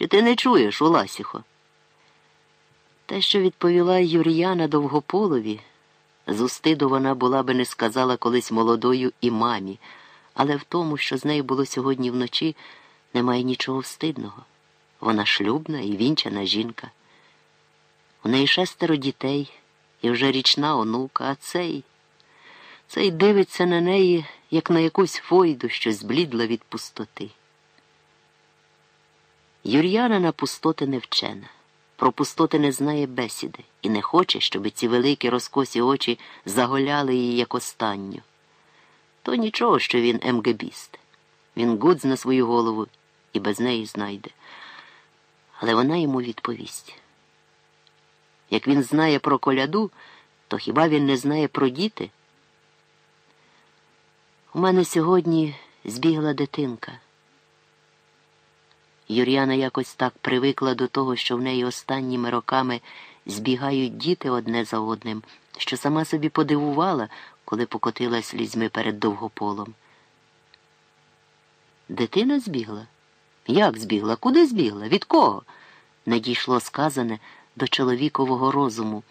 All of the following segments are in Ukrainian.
Чи ти не чуєш, Уласіхо? Те, що відповіла Юр'яна Довгополові, з вона була би не сказала колись молодою і мамі, але в тому, що з нею було сьогодні вночі, немає нічого встидного. Вона шлюбна і вінчана жінка. У неї шестеро дітей і вже річна онука, а цей. Цей дивиться на неї, як на якусь фойду, що зблідла від пустоти. Юр'яна на пустоти не вчена, про пустоти не знає бесіди і не хоче, щоб ці великі розкосі очі заголяли її як останню. То нічого, що він МГБіст. Він гудз на свою голову і без неї знайде. Але вона йому відповість. Як він знає про коляду, то хіба він не знає про діти? У мене сьогодні збігла дитинка. Юр'яна якось так привикла до того, що в неї останніми роками збігають діти одне за одним, що сама собі подивувала, коли покотилась слізьми перед довгополом. Дитина збігла? Як збігла? Куди збігла? Від кого? Надійшло сказане до чоловікового розуму,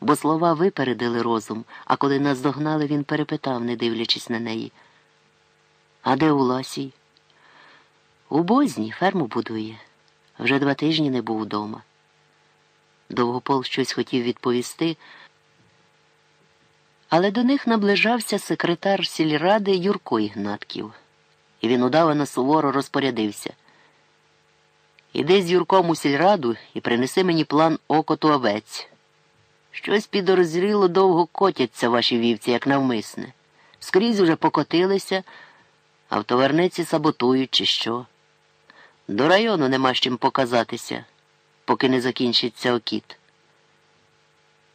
бо слова випередили розум, а коли наздогнали, він перепитав, не дивлячись на неї. А де Уласій? У Бозні ферму будує. Вже два тижні не був удома. Довгопол щось хотів відповісти, але до них наближався секретар сільради Юрко Ігнатків, і він удавано суворо розпорядився. Іди з Юрком у сільраду і принеси мені план окоту овець. Щось підозріло довго котяться ваші вівці, як навмисне. Скрізь уже покотилися, а в товарниці саботують, чи що. До району нема з чим показатися, поки не закінчиться окіт.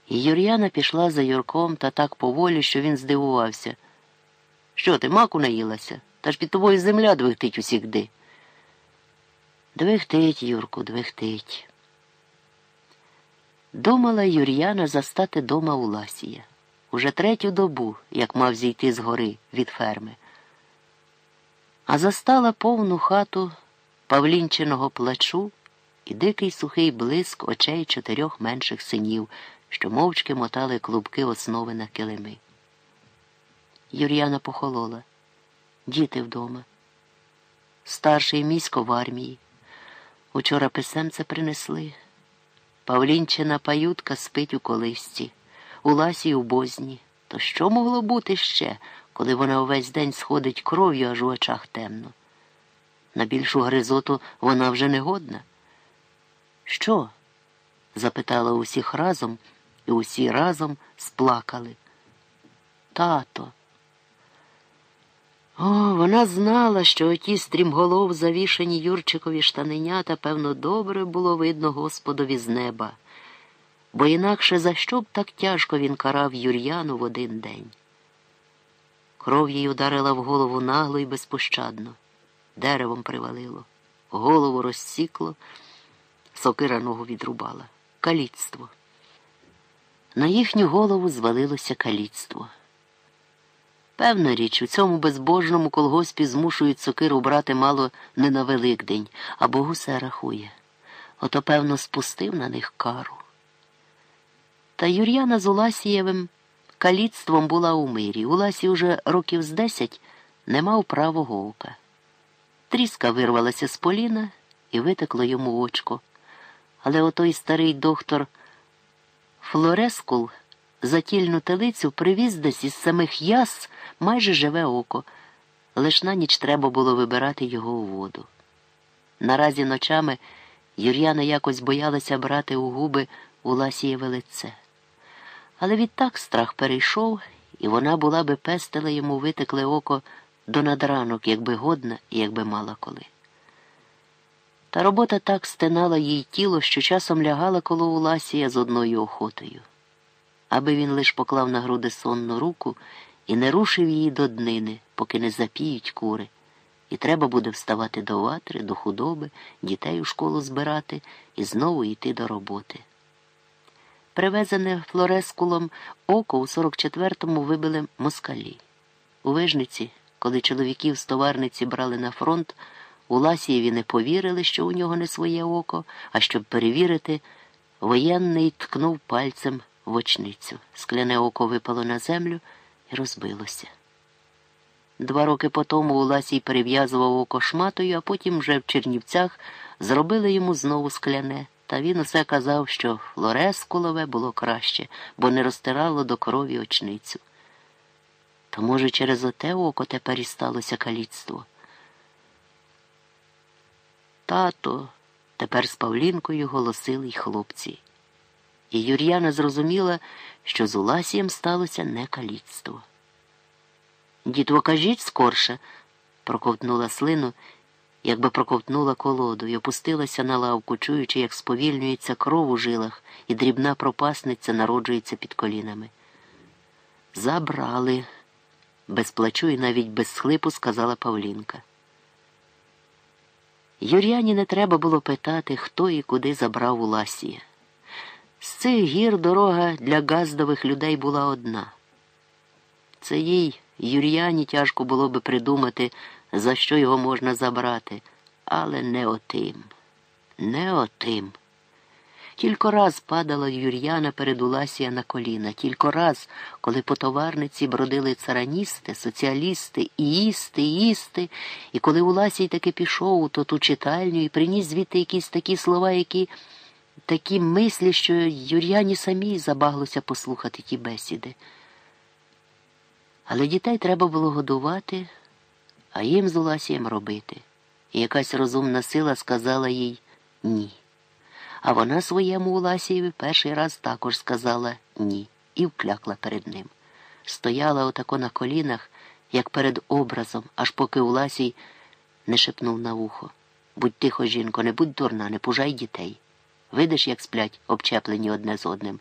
І Юр'яна пішла за Юрком та так поволі, що він здивувався. Що ти, маку наїлася? Та ж під тобою земля двихтить усігди. Двихтить, Юрку, двихтить. Думала Юр'яна застати дома Уласія. Уже третю добу, як мав зійти з гори від ферми. А застала повну хату павлінчиного плачу і дикий сухий блиск очей чотирьох менших синів, що мовчки мотали клубки основи на килими. Юр'яна похолола. Діти вдома. Старший місько в армії. Учора писемце принесли. Павлінчина паютка спить у колисці, у ласі у бозні. То що могло бути ще, коли вона увесь день сходить кров'ю, аж у очах темно? На більшу гризоту вона вже не годна. Що? запитала усіх разом, і усі разом сплакали. Тато. О, вона знала, що оті стрімголов завішані Юрчикові штаненята, певно, добре було видно Господові з неба, бо інакше за що б так тяжко він карав Юр'яну в один день. Кров їй ударила в голову нагло і безпощадно, деревом привалило, голову розсікло, сокира ногу відрубала. Каліцтво. На їхню голову звалилося каліцтво. Певна річ, у цьому безбожному колгоспі змушують сокиру брати мало не на Великдень, а Богу все рахує. Ото, певно, спустив на них кару. Та Юр'яна з Уласієвим каліцтвом була у мирі. Уласі уже років з десять не мав правого ока. Тріска вирвалася з поліна і витекло йому очко. Але отой старий доктор Флорескул затільну телицю привіз десь із самих яс майже живе око, лиш на ніч треба було вибирати його у воду. Наразі ночами Юр'яна якось боялася брати у губи Уласієве лице. Але відтак страх перейшов, і вона була би пестила йому витекле око до надранок, якби годна і якби мала коли. Та робота так стинала їй тіло, що часом лягала коло Уласія з одною охотою аби він лиш поклав на груди сонну руку і не рушив її до днини, поки не запіють кури. І треба буде вставати до ватри, до худоби, дітей у школу збирати і знову йти до роботи. Привезене флорескулом око у 44-му вибили москалі. У вижниці, коли чоловіків з товарниці брали на фронт, У Ласієві не повірили, що у нього не своє око, а щоб перевірити, воєнний ткнув пальцем в очницю. Скляне око випало на землю і розбилося. Два роки по тому Уласій перев'язував око шматою, а потім вже в Чернівцях зробили йому знову скляне, та він усе казав, що флорескулове було краще, бо не розтирало до крові очницю. То, може, через оте око тепер і сталося каліцтво. Тато, тепер з Павлінкою голосили й хлопці. І Юр'яна зрозуміла, що з Уласієм сталося не каліцтво. Дітво, кажіть скорше, проковтнула слину, якби проковтнула колоду, і опустилася на лавку, чуючи, як сповільнюється кров у жилах, і дрібна пропасниця народжується під колінами. Забрали, без плачу і навіть без схлипу сказала Павлінка. Юр'яні не треба було питати, хто і куди забрав Уласія. З цих гір дорога для газдових людей була одна. Це їй, Юр'яні, тяжко було би придумати, за що його можна забрати, але не отим, не отим. Кілько раз падала Юр'яна перед Уласія на коліна, кілько раз, коли по товарниці бродили цараністи, соціалісти, іїсти, іїсти, і коли Уласій таки пішов у ту читальню і приніс звідти якісь такі слова, які такі мислі, що Юр'яні самій забаглося послухати ті бесіди. Але дітей треба було годувати, а їм з Уласієм робити. І якась розумна сила сказала їй ні. А вона своєму Уласієві перший раз також сказала ні і вклякла перед ним. Стояла отако на колінах, як перед образом, аж поки Уласій не шепнув на вухо. Будь тихо, жінко, не будь дурна, не пужай дітей. Видиш, як сплять, обчеплені одне з одним.